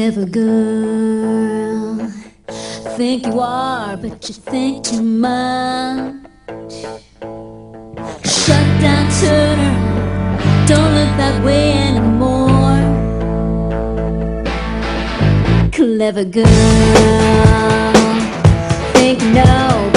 Clever girl, think you are, but you think too much. Shut down, Turner. Don't look that way anymore. Clever girl, think no.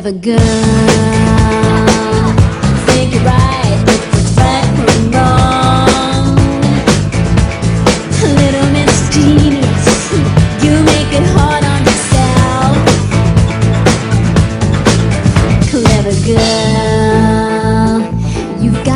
clever girl. Think you're right, but you're wrong. A little you make it hard on yourself. Clever girl, you've got.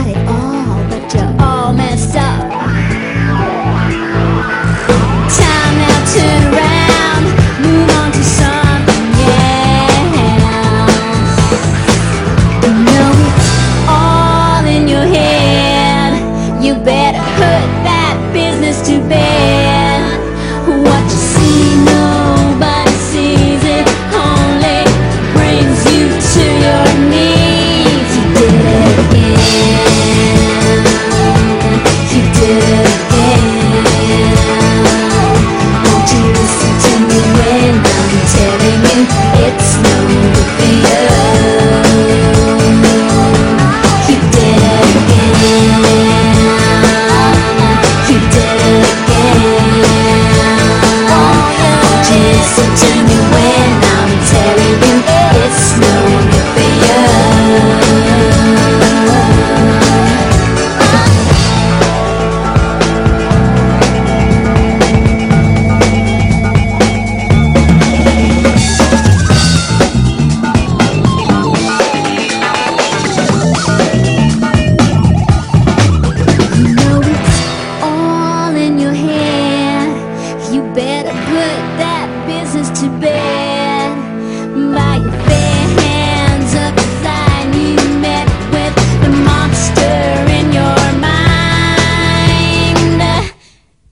by your fair hands you met with the monster in your mind.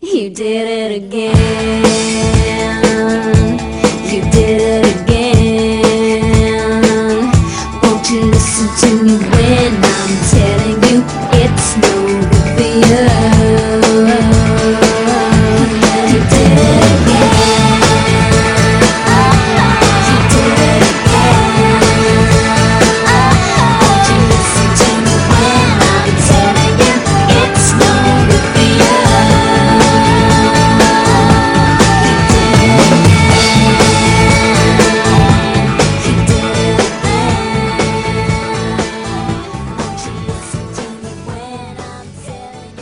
You did it again. You did it again. Won't you listen to me when I'm telling you it's no good for you?